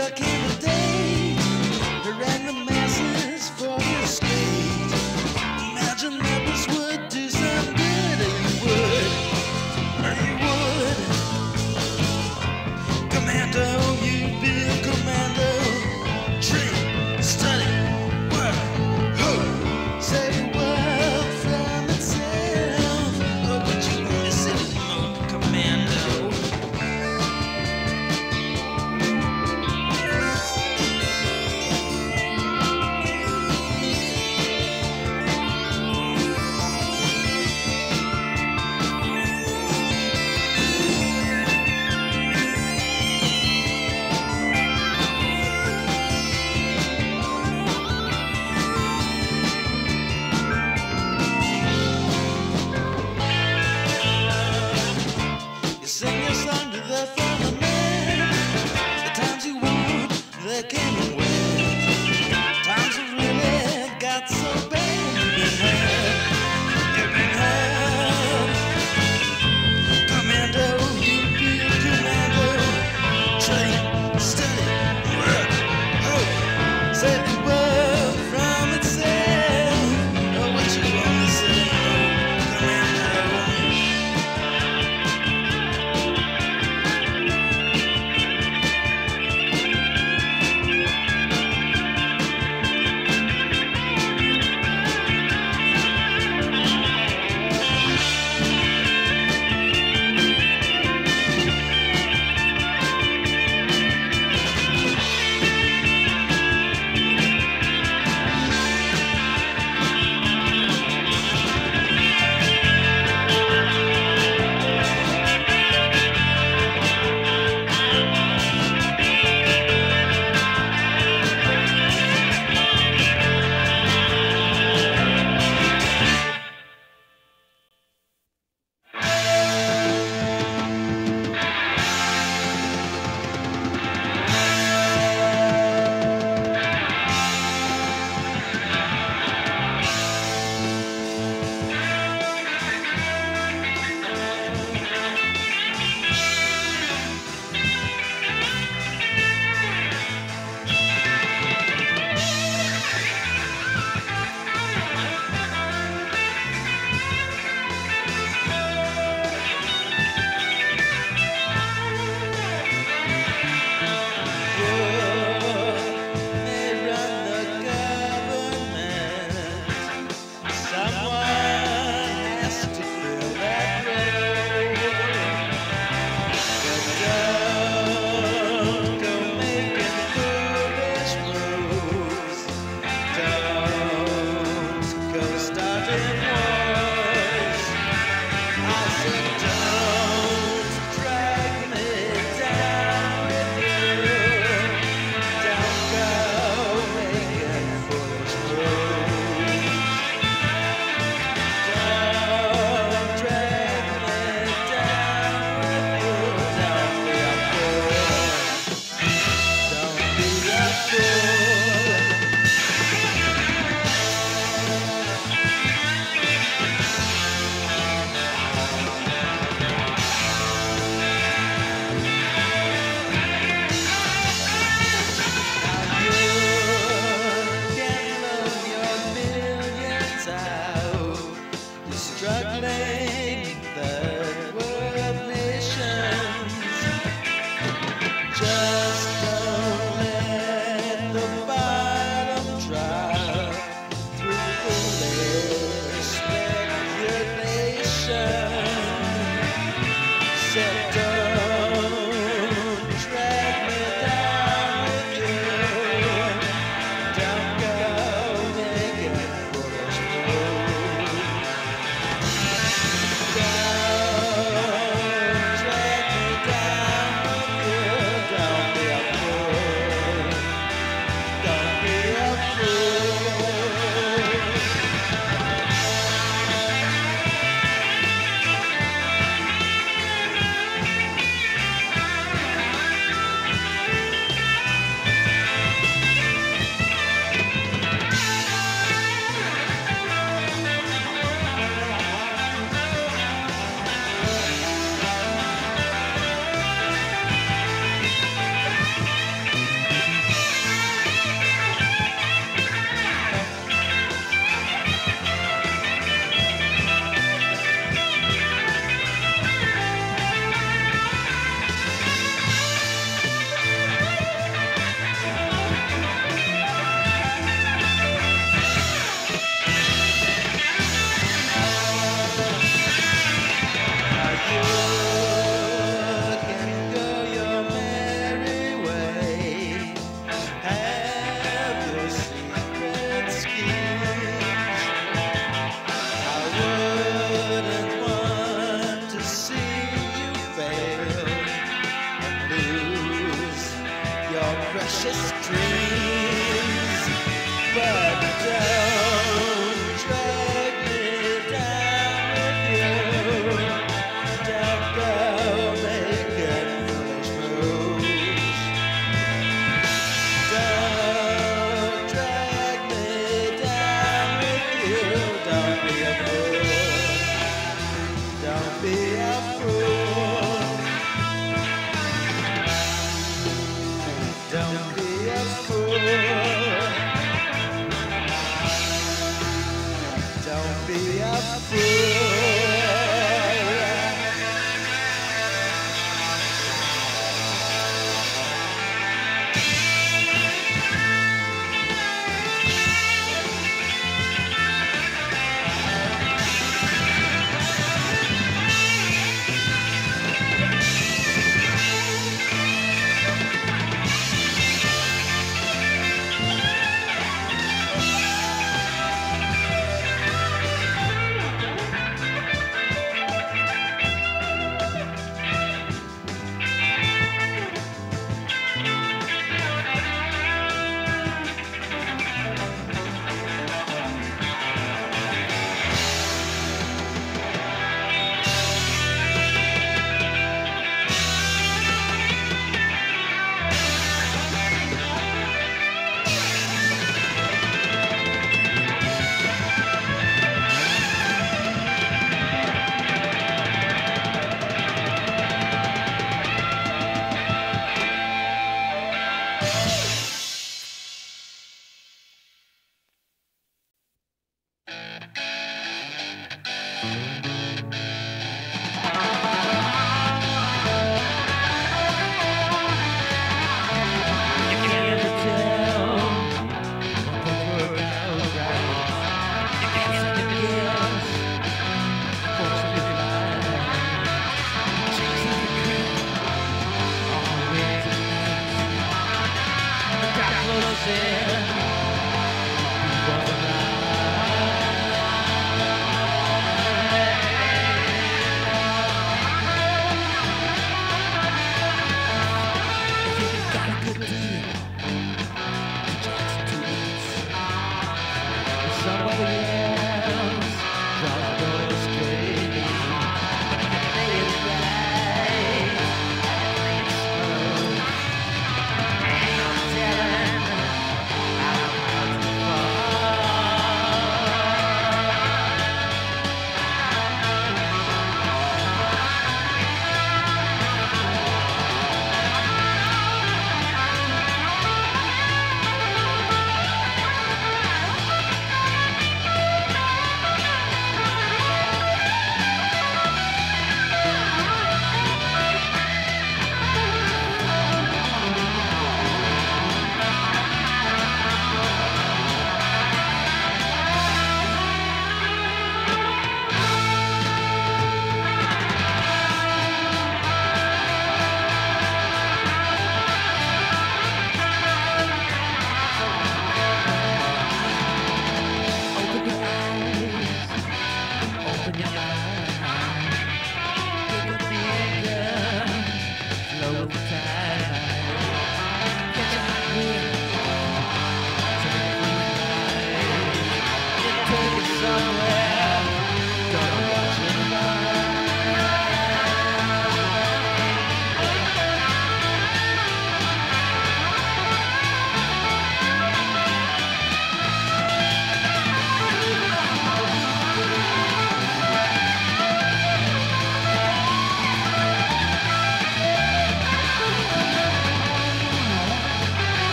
for your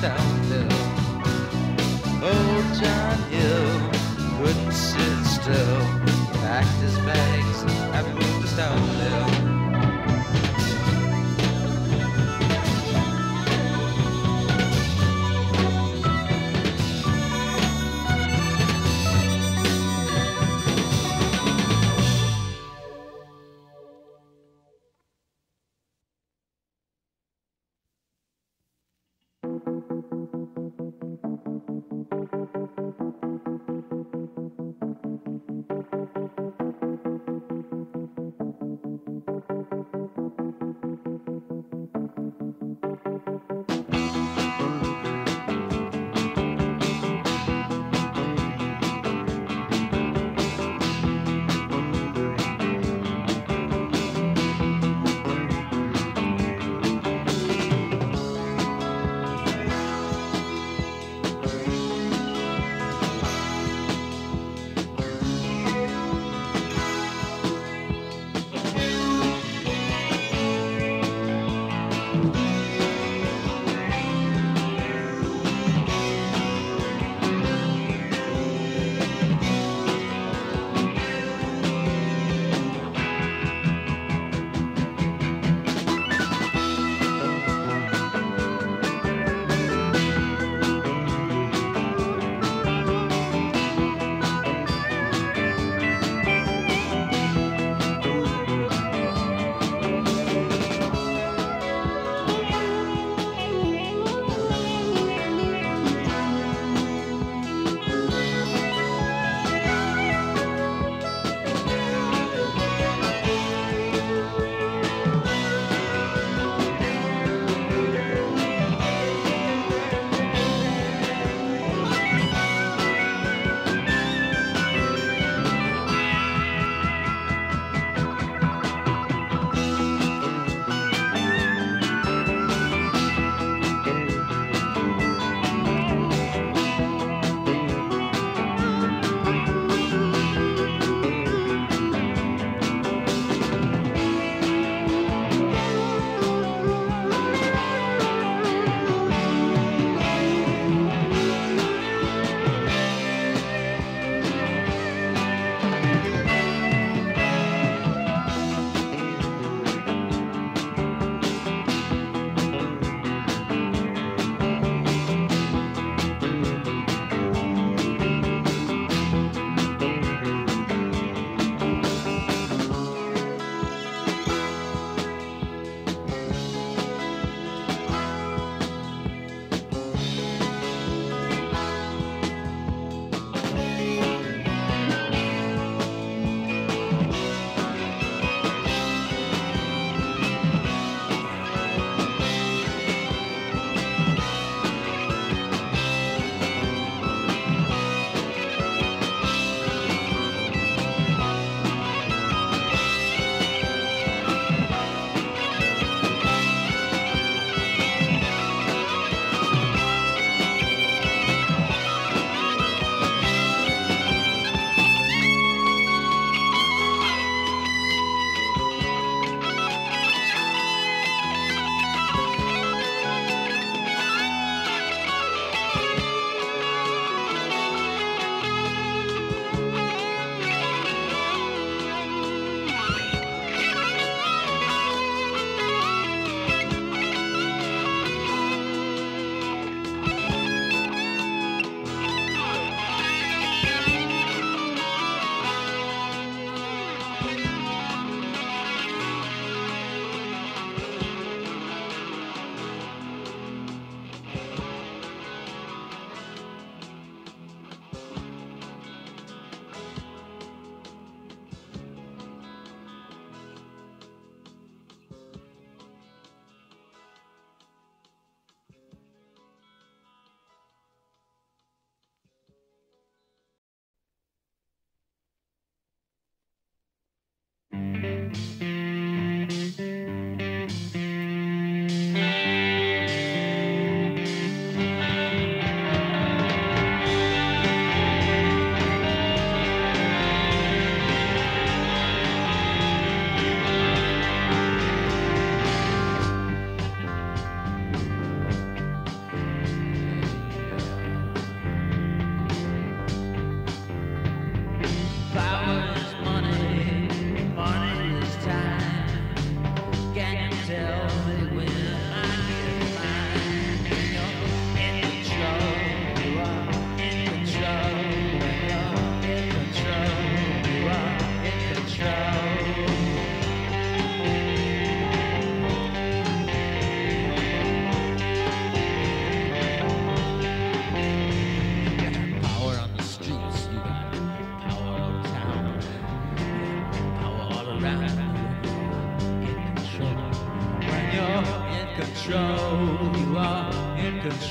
Stouteville. Old John Hill wouldn't sit still, packed his bags.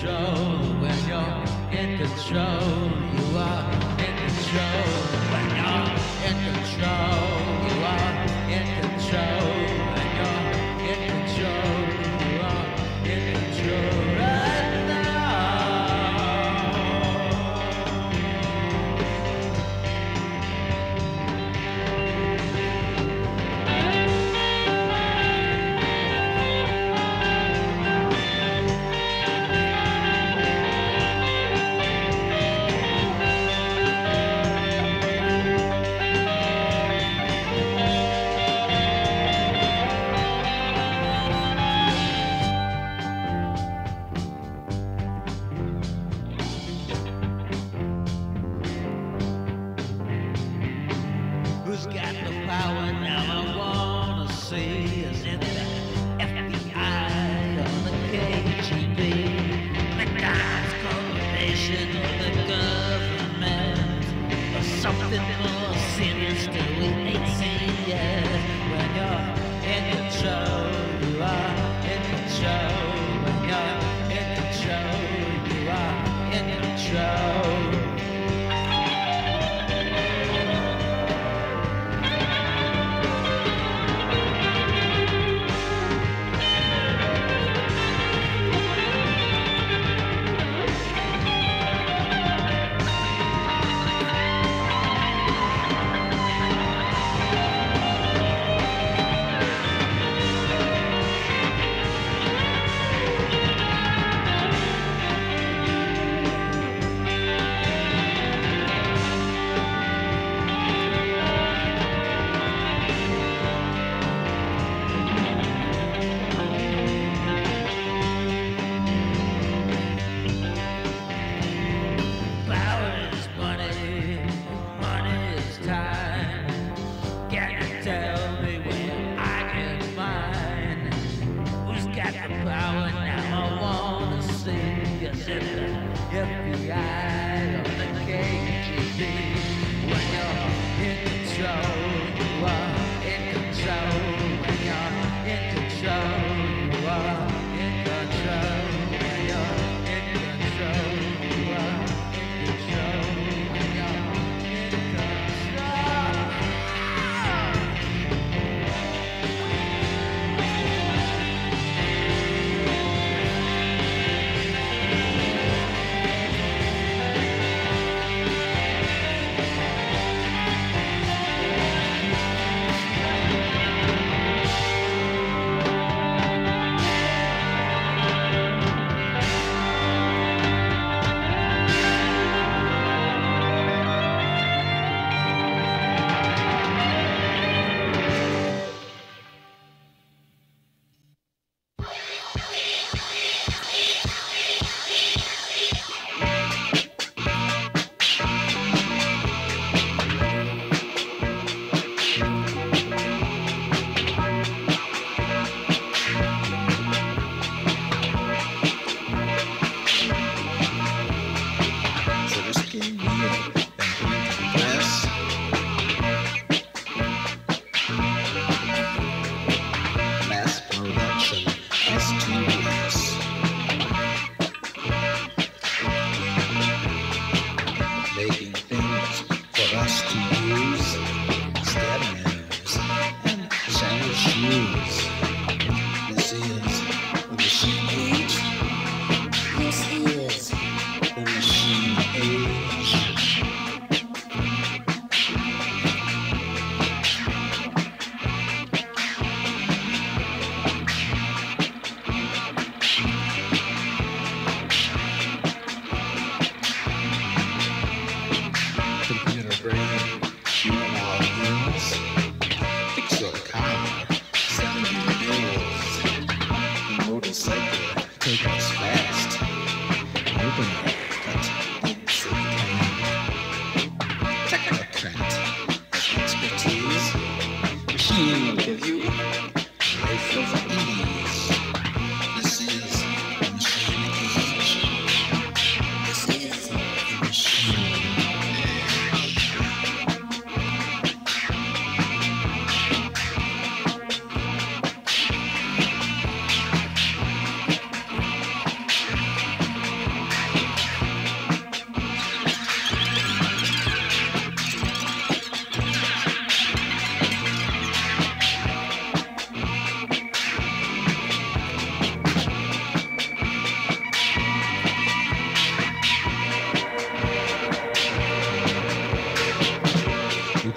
Making things for us to use instead of news and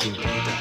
Thank you.